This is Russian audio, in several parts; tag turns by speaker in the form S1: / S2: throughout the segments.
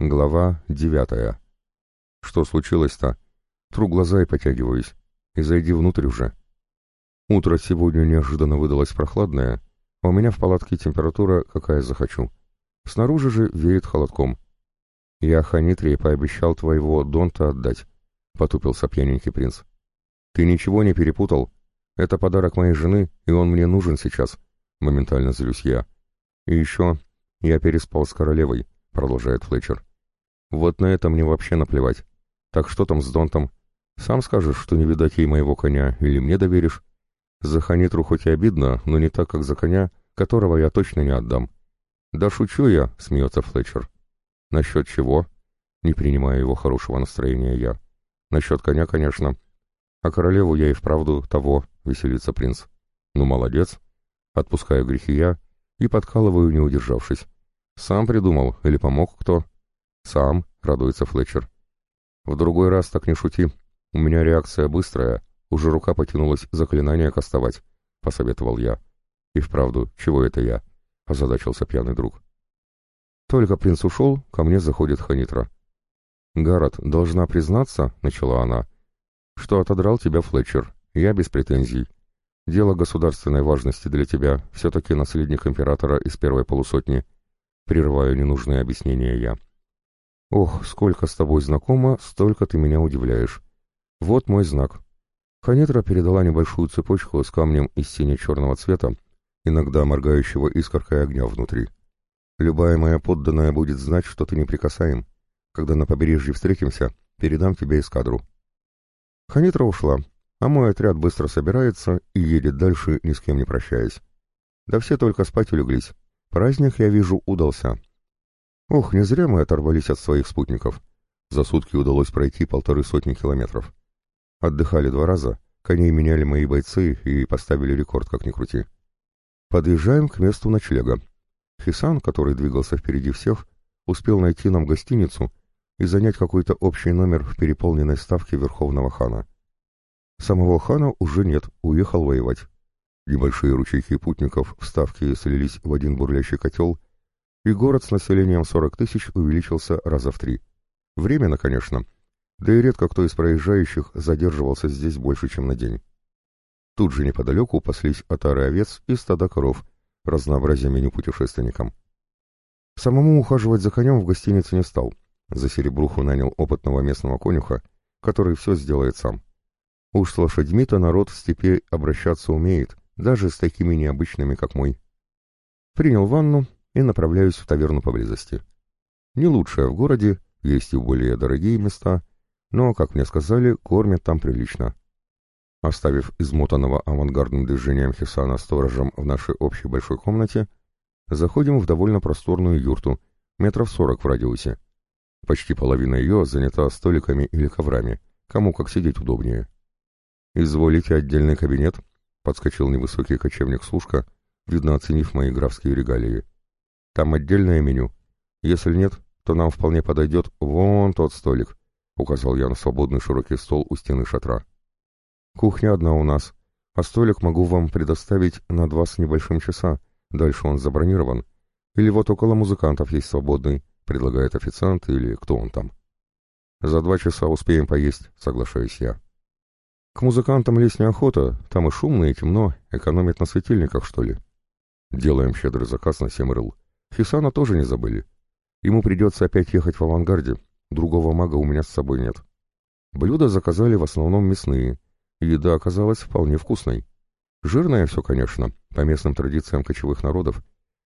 S1: Глава девятая. Что случилось-то? Тру глаза и потягиваюсь. И зайди внутрь уже. Утро сегодня неожиданно выдалось прохладное, а у меня в палатке температура, какая захочу. Снаружи же веет холодком. Я Ханитре пообещал твоего Донта отдать, — потупился пьяненький принц. Ты ничего не перепутал? Это подарок моей жены, и он мне нужен сейчас, — моментально злюсь я. И еще я переспал с королевой, — продолжает Флетчер. Вот на это мне вообще наплевать. Так что там с Донтом? Сам скажешь, что не видать ей моего коня, или мне доверишь? За Ханитру хоть и обидно, но не так, как за коня, которого я точно не отдам. Да шучу я, смеется Флетчер. Насчет чего? Не принимая его хорошего настроения я. Насчет коня, конечно. А королеву я и вправду того, веселится принц. Ну, молодец. Отпускаю грехи я и подкалываю, не удержавшись. Сам придумал или помог кто? «Сам», — радуется Флетчер. «В другой раз так не шути. У меня реакция быстрая. Уже рука потянулась заклинание кастовать», — посоветовал я. «И вправду, чего это я?» — озадачился пьяный друг. Только принц ушел, ко мне заходит Ханитра. «Гаррет, должна признаться», — начала она, — «что отодрал тебя Флетчер. Я без претензий. Дело государственной важности для тебя, все-таки наследник императора из первой полусотни». Прерываю ненужные объяснения я. Ох, сколько с тобой знакомо, столько ты меня удивляешь. Вот мой знак. Ханетра передала небольшую цепочку с камнем из сине-черного цвета, иногда моргающего искоркой огня внутри. Любая моя подданная будет знать, что ты неприкасаем. Когда на побережье встретимся, передам тебе эскадру. Ханитра ушла, а мой отряд быстро собирается и едет дальше, ни с кем не прощаясь. Да все только спать улеглись. Праздник, я вижу, удался. Ох, не зря мы оторвались от своих спутников. За сутки удалось пройти полторы сотни километров. Отдыхали два раза, коней меняли мои бойцы и поставили рекорд, как ни крути. Подъезжаем к месту ночлега. Хисан, который двигался впереди всех, успел найти нам гостиницу и занять какой-то общий номер в переполненной ставке Верховного хана. Самого хана уже нет, уехал воевать. Небольшие ручейки путников в ставке слились в один бурлящий котел и город с населением 40 тысяч увеличился раза в три. Временно, конечно, да и редко кто из проезжающих задерживался здесь больше, чем на день. Тут же неподалеку паслись отары овец и стада коров, разнообразие меню путешественникам. Самому ухаживать за конем в гостинице не стал. За серебруху нанял опытного местного конюха, который все сделает сам. Уж с лошадьми-то народ в степи обращаться умеет, даже с такими необычными, как мой. Принял ванну и направляюсь в таверну поблизости. Не лучшая в городе, есть и более дорогие места, но, как мне сказали, кормят там прилично. Оставив измотанного авангардным движением Хисана сторожем в нашей общей большой комнате, заходим в довольно просторную юрту, метров сорок в радиусе. Почти половина ее занята столиками или коврами, кому как сидеть удобнее. «Изволите отдельный кабинет?» — подскочил невысокий кочевник-служка, видно оценив мои графские регалии. Там отдельное меню. Если нет, то нам вполне подойдет вон тот столик», — указал я на свободный широкий стол у стены шатра. «Кухня одна у нас, а столик могу вам предоставить на два с небольшим часа, дальше он забронирован. Или вот около музыкантов есть свободный», — предлагает официант или кто он там. «За два часа успеем поесть», — соглашаюсь я. «К музыкантам лезть неохота, там и шумно, и темно, экономить на светильниках, что ли?» Делаем щедрый заказ на семь рыл. Хисана тоже не забыли. Ему придется опять ехать в авангарде, другого мага у меня с собой нет. Блюда заказали в основном мясные, еда оказалась вполне вкусной. Жирное все, конечно, по местным традициям кочевых народов,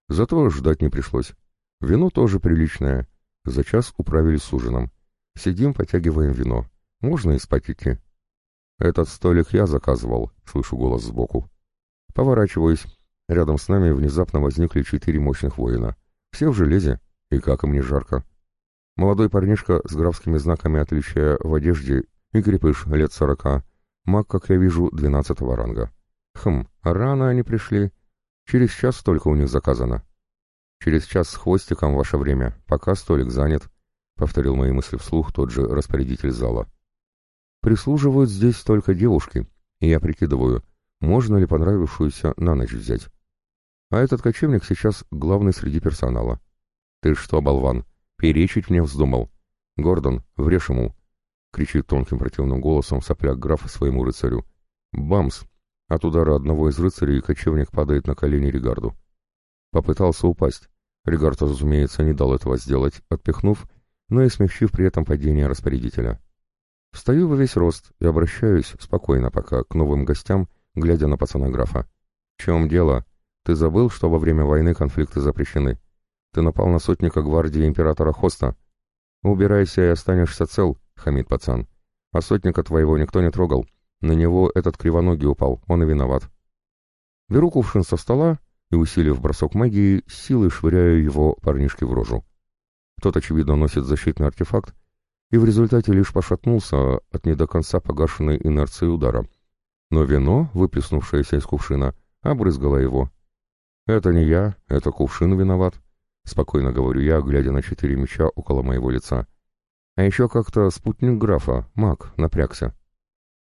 S1: зато ждать не пришлось. Вино тоже приличное, за час управились с ужином. Сидим, потягиваем вино. Можно и спать идти. Этот столик я заказывал, слышу голос сбоку. Поворачиваюсь, Рядом с нами внезапно возникли четыре мощных воина. Все в железе, и как им не жарко. Молодой парнишка с графскими знаками отличия в одежде и крепыш лет сорока. Маг, как я вижу, двенадцатого ранга. Хм, рано они пришли. Через час столько у них заказано. Через час с хвостиком ваше время, пока столик занят, — повторил мои мысли вслух тот же распорядитель зала. Прислуживают здесь только девушки, и я прикидываю, можно ли понравившуюся на ночь взять. А этот кочевник сейчас главный среди персонала. «Ты что, болван?» — Перечить мне вздумал. Гордон, врежь ему!» — кричит тонким противным голосом сопляк граф своему рыцарю. «Бамс!» От удара одного из рыцарей кочевник падает на колени Регарду. Попытался упасть. Регард, разумеется, не дал этого сделать, отпихнув, но и смягчив при этом падение распорядителя. Встаю во весь рост и обращаюсь спокойно пока к новым гостям, глядя на пацана графа. «В чем дело? Ты забыл, что во время войны конфликты запрещены? Ты напал на сотника гвардии императора Хоста. Убирайся и останешься цел, хамит пацан. А сотника твоего никто не трогал. На него этот кривоногий упал, он и виноват. Беру кувшин со стола и, усилив бросок магии, силой швыряю его парнишке в рожу. Тот, очевидно, носит защитный артефакт, и в результате лишь пошатнулся от не до конца погашенной инерции удара. Но вино, выплеснувшееся из кувшина, обрызгало его. «Это не я, это кувшин виноват», — спокойно говорю я, глядя на четыре меча около моего лица. А еще как-то спутник графа, маг, напрягся.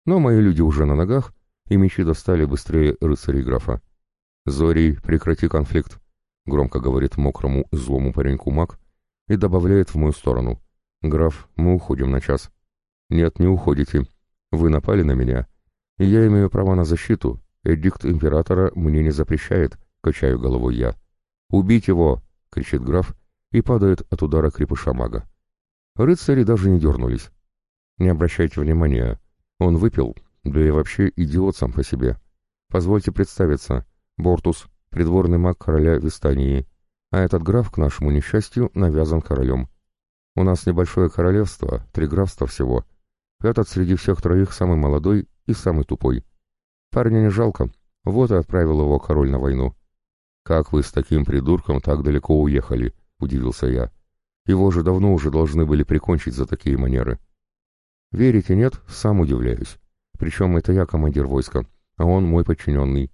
S1: Но мои люди уже на ногах, и мечи достали быстрее рыцарей графа. «Зорий, прекрати конфликт», — громко говорит мокрому злому пареньку маг и добавляет в мою сторону. «Граф, мы уходим на час». «Нет, не уходите. Вы напали на меня. И я имею право на защиту. Эдикт императора мне не запрещает», — качаю головой я. «Убить его!» — кричит граф и падает от удара крепыша мага. Рыцари даже не дернулись. «Не обращайте внимания. Он выпил, да и вообще идиот сам по себе. Позвольте представиться. Бортус, придворный маг короля Вистании, а этот граф, к нашему несчастью, навязан королем. У нас небольшое королевство, три графства всего. Этот среди всех троих самый молодой и самый тупой. Парня не жалко, вот и отправил его король на войну. «Как вы с таким придурком так далеко уехали?» — удивился я. «Его же давно уже должны были прикончить за такие манеры». «Верите, нет? Сам удивляюсь. Причем это я командир войска, а он мой подчиненный.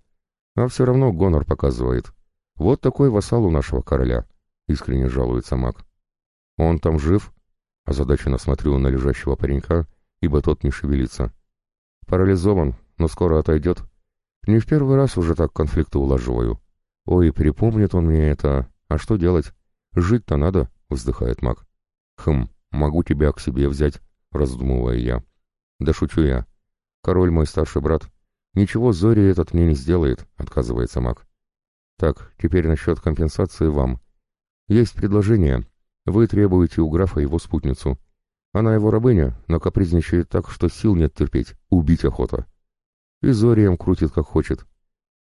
S1: А все равно гонор показывает. Вот такой вассал у нашего короля, — искренне жалуется маг. Он там жив? Озадаченно смотрю на лежащего паренька, ибо тот не шевелится. Парализован, но скоро отойдет. Не в первый раз уже так конфликты улаживаю. Ой, припомнит он мне это. А что делать? Жить-то надо, — вздыхает маг. Хм, могу тебя к себе взять, — раздумываю я. Да шучу я. Король мой старший брат, «Ничего Зори этот мне не сделает», — отказывается маг. «Так, теперь насчет компенсации вам. Есть предложение. Вы требуете у графа его спутницу. Она его рабыня, но капризничает так, что сил нет терпеть. Убить охота. И Зорием крутит как хочет.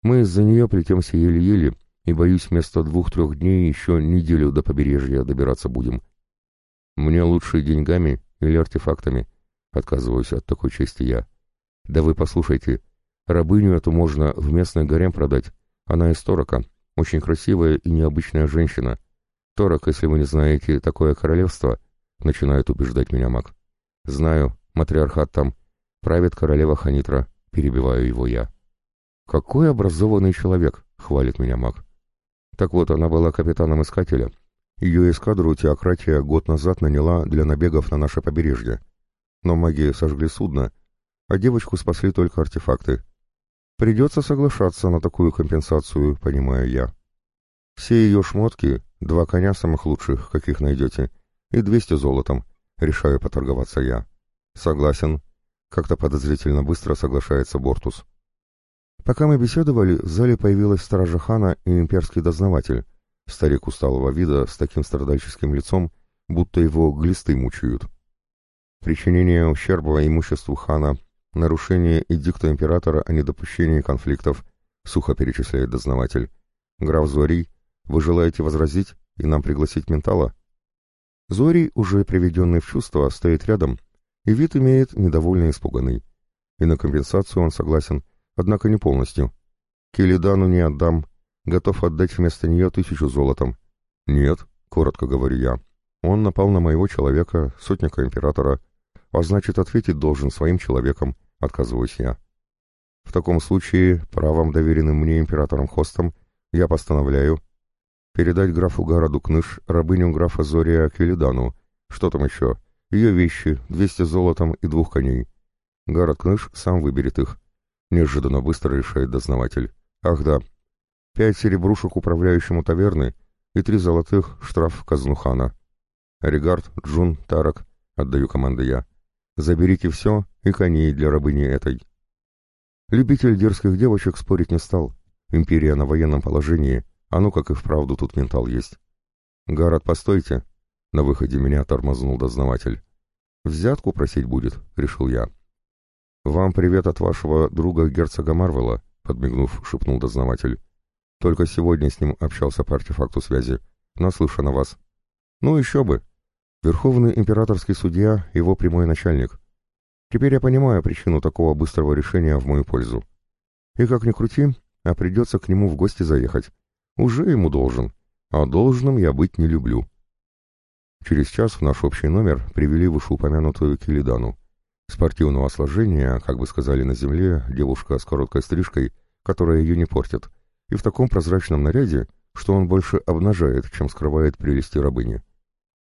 S1: Мы из-за нее плетемся еле-еле, и, боюсь, вместо двух-трех дней еще неделю до побережья добираться будем. Мне лучше деньгами или артефактами, отказываюсь от такой чести я. Да вы послушайте, — Рабыню эту можно в местный гарем продать. Она из Торока, очень красивая и необычная женщина. Торок, если вы не знаете, такое королевство, начинает убеждать меня маг. Знаю, матриархат там. Правит королева Ханитра, перебиваю его я. Какой образованный человек, хвалит меня маг. Так вот, она была капитаном Искателя. Ее эскадру теократия год назад наняла для набегов на наше побережье. Но маги сожгли судно, а девочку спасли только артефакты. Придется соглашаться на такую компенсацию, понимаю я. Все ее шмотки, два коня самых лучших, каких найдете, и двести золотом, решаю поторговаться я. Согласен. Как-то подозрительно быстро соглашается Бортус. Пока мы беседовали, в зале появилась стража хана и имперский дознаватель, старик усталого вида с таким страдальческим лицом, будто его глисты мучают. Причинение ущерба имуществу хана Нарушение эдикта императора о недопущении конфликтов, сухо перечисляет дознаватель. Граф Зорий, вы желаете возразить и нам пригласить ментала? Зорий, уже приведенный в чувство, стоит рядом, и вид имеет недовольно испуганный. И на компенсацию он согласен, однако не полностью. Келидану не отдам, готов отдать вместо нее тысячу золотом. Нет, коротко говорю я. Он напал на моего человека, сотника императора, а значит ответить должен своим человеком, Отказываюсь я. В таком случае, правом, доверенным мне императором Хостом, я постановляю передать графу Гараду Кныш рабыню графа Зория Аквилидану, что там еще, ее вещи, 200 золотом и двух коней. Гарад Кныш сам выберет их. Неожиданно быстро решает дознаватель. Ах да, пять серебрушек управляющему таверны и три золотых штраф казну хана. Регард, Джун, Тарак, отдаю команды я. Заберите все и коней для рабыни этой. Любитель дерзких девочек спорить не стал. Империя на военном положении, а ну как и вправду тут ментал есть. «Гарат, постойте!» На выходе меня тормознул дознаватель. «Взятку просить будет», — решил я. «Вам привет от вашего друга герцога Марвела», — подмигнув, шепнул дознаватель. «Только сегодня с ним общался по артефакту связи. Наслышан о вас». «Ну еще бы. Верховный императорский судья — его прямой начальник. Теперь я понимаю причину такого быстрого решения в мою пользу. И как ни крути, а придется к нему в гости заехать. Уже ему должен, а должным я быть не люблю». Через час в наш общий номер привели вышеупомянутую Килидану. Спортивного сложения, как бы сказали на земле, девушка с короткой стрижкой, которая ее не портит, и в таком прозрачном наряде, что он больше обнажает, чем скрывает прелести рабыни.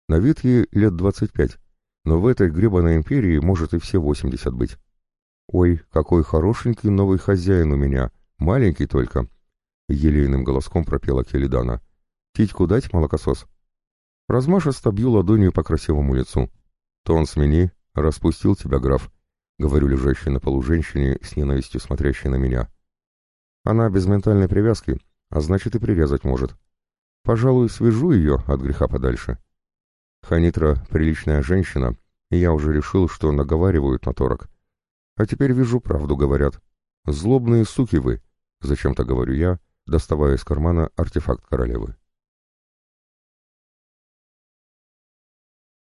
S1: На вид ей лет двадцать пять, но в этой гребаной империи может и все восемьдесят быть. «Ой, какой хорошенький новый хозяин у меня, маленький только!» Елейным голоском пропела Келидана. «Титьку дать, молокосос?» Размашисто бью ладонью по красивому лицу. «Тон смени, распустил тебя, граф», — говорю лежащей на полу женщине, с ненавистью смотрящей на меня. Она без ментальной привязки, а значит и привязать может. Пожалуй, свяжу ее от греха подальше. Ханитра — приличная женщина, и я уже решил, что наговаривают на торок. А теперь вижу, правду говорят. Злобные суки вы, зачем-то говорю я, доставая из кармана артефакт королевы.